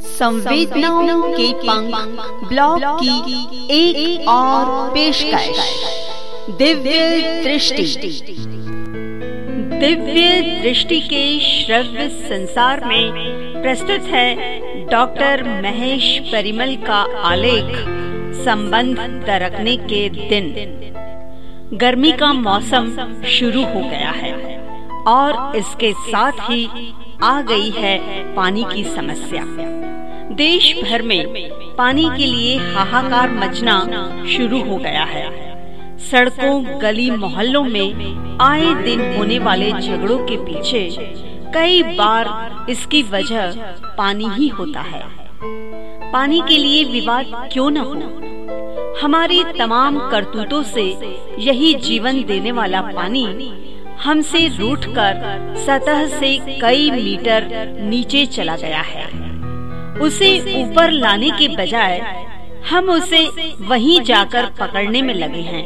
संवेदनाओं के पंख ब्लॉग की एक, एक और पेशकश। दिव्य दृष्टि। दिव्य दृष्टि के श्रव्य संसार में प्रस्तुत है डॉक्टर महेश परिमल का आलेख संबंध दरकने के दिन। गर्मी का मौसम शुरू हो गया है। और इसके साथ ही आ गई है पानी की समस्या। देश भर में पानी के लिए हाहाकार मचना शुरू हो गया है। सड़कों, गली मोहल्लों में आए दिन होने वाले झगड़ों के पीछे कई बार इसकी वजह पानी ही होता है। पानी के लिए विवाद क्यों न हो? हमारी तमाम करतूतों से यही जीवन देने वाला पानी हमसे रूठकर सतह से कई मीटर नीचे चला गया है। उसे ऊपर लाने के बजाय हम उसे वहीं जाकर पकड़ने में लगे हैं,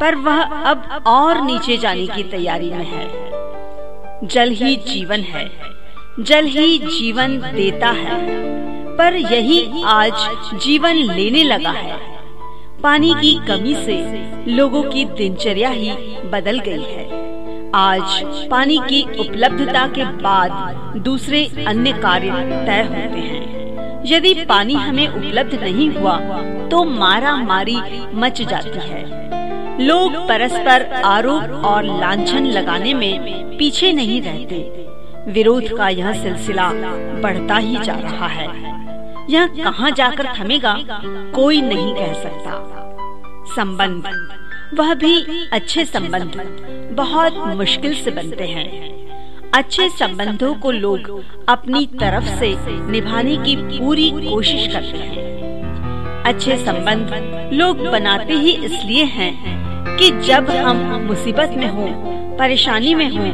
पर वह अब और नीचे जाने की तैयारी में है। जल ही जीवन है, जल ही जीवन देता है, पर यही आज जीवन लेने लगा है। पानी की कमी से लोगों की दिनचर्या ही बदल गई है। आज पानी की उपलब्धता के बाद दूसरे अन्य कार्य तय होते हैं। यदि पानी हमें उपलब्ध नहीं हुआ तो मारा मारी मच जाती है। लोग परस्पर आरोप और लांछन लगाने में पीछे नहीं रहते। विरोध का यह सिलसिला बढ़ता ही जा रहा है। यह कहाँ जाकर थमेगा, कोई नहीं कह सकता। संबंध वह भी अच्छे संबंध बहुत मुश्किल से बनते हैं अच्छे संबंधों को लोग अपनी तरफ़ से निभाने की पूरी कोशिश करते हैं अच्छे संबंध लोग बनाते ही इसलिए हैं कि जब हम मुसीबत में हों, परेशानी में हों,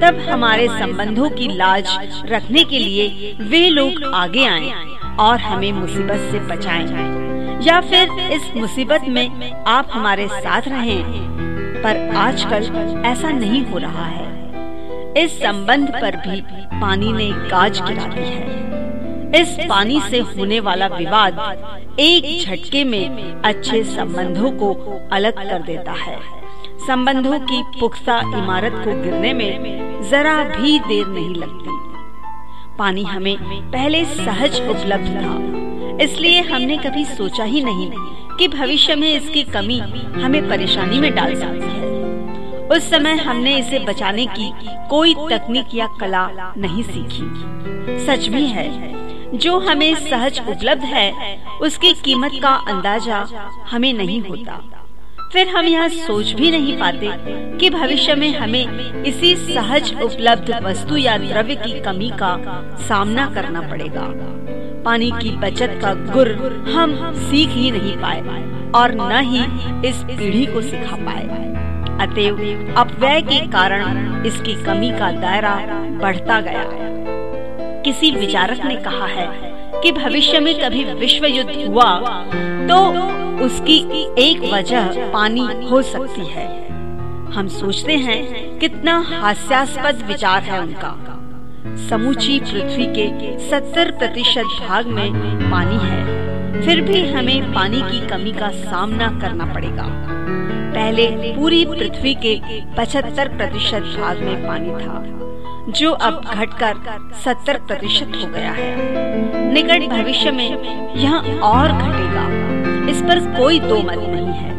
तब हमारे संबंधों की लाज रखने के लिए वे लोग आगे आएँ और हमें मुसीबत से बचाएँ। या फिर इस मुसीबत में आप हमारे साथ रहें। पर आजकल ऐसा नहीं हो रहा है। इस संबंध पर भी पानी ने गाज गिरा दी है। इस पानी से होने वाला विवाद एक झटके में अच्छे संबंधों को अलग कर देता है। संबंधों की पुख्ता इमारत को गिरने में जरा भी देर नहीं लगती। पानी हमें पहले सहज उपलब्ध था। इसलिए हमने कभी सोचा ही नहीं कि भविष्य में इसकी कमी हमें परेशानी में डाल सकती है। उस समय हमने इसे बचाने की कोई तकनीक या कला नहीं सीखी। सच भी है, जो हमें सहज उपलब्ध है, उसकी कीमत का अंदाज़ा हमें नहीं होता। फिर हम यह सोच भी नहीं पाते कि भविष्य में हमें इसी सहज उपलब्ध वस्तु या द्रव्य की कमी का सामना करना पड़ेगा। पानी की बचत का गुर हम सीख ही नहीं पाए और न ही इस पीढ़ी को सिखा पाए। अतएव अपव्यय के कारण इसकी कमी का दायरा बढ़ता गया। किसी विचारक ने कहा है कि भविष्य में कभी विश्व युद्ध हुआ तो उसकी एक वजह पानी हो सकती है। हम सोचते हैं कितना हास्यास्पद विचार है उनका। समूची पृथ्वी के 70 प्रतिशत भाग में पानी है। फिर भी हमें पानी की कमी का सामना करना पड़ेगा। पहले पूरी पृथ्वी के 75 प्रतिशत भाग में पानी था, जो अब घटकर 70 प्रतिशत हो गया है। निकट भविष्य में यह और घटेगा। इस पर कोई दो मत नहीं है।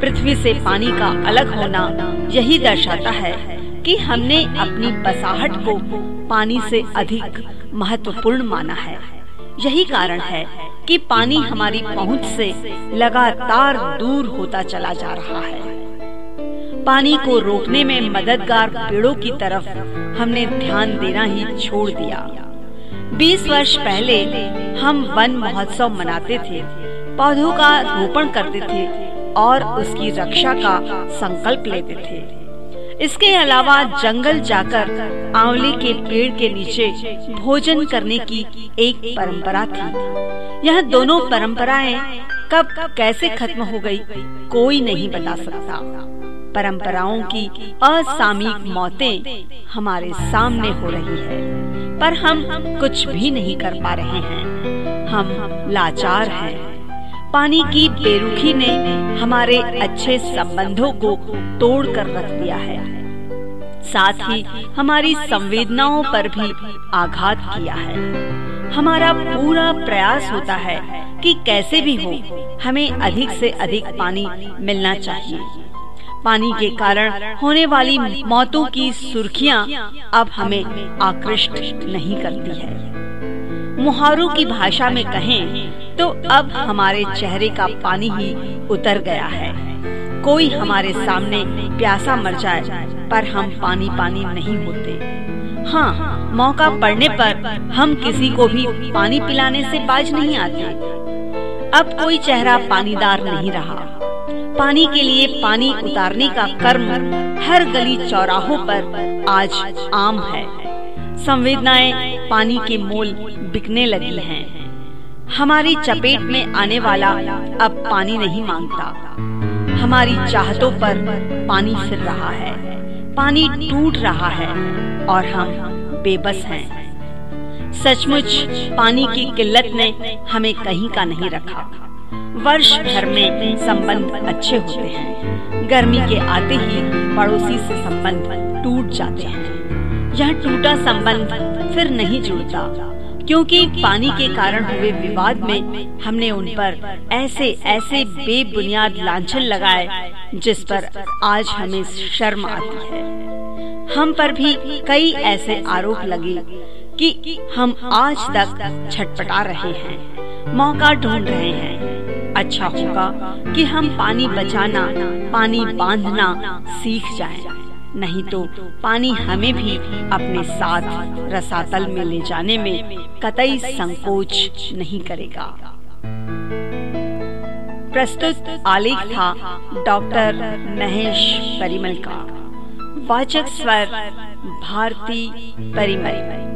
पृथ्वी से पानी का अलग होना यही दर्शाता है कि हमने अपनी बसाहट को पानी से अधिक महत्वपूर्ण माना है। यही कारण है कि पानी हमारी पहुँच से लगातार दूर होता चला जा रहा है। पानी को रोकने में मददगार पेड़ों की तरफ़ हमने ध्यान देना ही छोड़ दिया। 20 वर्ष पहले हम वन महोत्सव मनाते थे। पौधों का रोपण करते थे और उसकी रक्षा का संकल्प लेते थे। इसके अलावा जंगल जाकर आंवले के पेड़ के नीचे भोजन करने की एक परंपरा थी। यह दोनों परंपराएँ कब कैसे खत्म हो गई, कोई नहीं बता सकता। परंपराओं की असामयिक मौतें हमारे सामने हो रही है, पर हम कुछ भी नहीं कर पा रहे हैं। हम लाचार हैं। पानी की बेरुखी ने हमारे अच्छे संबंधों को तोड़ कर रख दिया है। साथ ही हमारी संवेदनाओं पर भी आघात किया है। हमारा पूरा प्रयास होता है कि कैसे भी हो, हमें अधिक से अधिक पानी मिलना चाहिए। पानी के कारण होने वाली मौतों की सुर्खियाँ अब हमें आकृष्ट नहीं करती है। मुहारों की भाषा में कहें अब हमारे चेहरे का पानी ही उतर गया है। कोई हमारे सामने प्यासा मर जाए, पर हम पानी पानी नहीं होते। हाँ मौका पड़ने पर हम किसी को भी पानी पिलाने से बाज नहीं आते। अब कोई चेहरा पानीदार नहीं रहा। पानी के लिए पानी उतारने का कर्म हर गली चौराहों पर आज आम है। संवेदनाएँ पानी के मोल बिकने लगी हैं। हमारी चपेट में आने वाला अब पानी नहीं माँगता। हमारी चाहतों पर पानी फिर रहा है। पानी टूट रहा है और हम बेबस हैं। सचमुच पानी की किल्लत ने हमें कहीं का नहीं रखा। वर्ष भर में संबंध अच्छे होते हैं। गर्मी के आते ही पड़ोसी से संबंध टूट जाते हैं। यह टूटा संबंध फिर नहीं जुड़ता। क्योंकि पानी के कारण हुए विवाद में हमने उन पर ऐसे ऐसे बेबुनियाद लांछन लगाए जिस पर आज हमें शर्म आती है। हम पर भी कई ऐसे आरोप लगे कि हम आज तक छटपटा रहे हैं मौका ढूंढ रहे हैं। अच्छा होगा कि हम पानी बचाना पानी बांधना सीख जाएँ, नहीं तो पानी हमें भी अपने साथ रसातल में ले जाने में कतई संकोच नहीं करेगा। प्रस्तुत आलेख था डॉक्टर महेश परिमल का। वाचक स्वर भारती परिमल।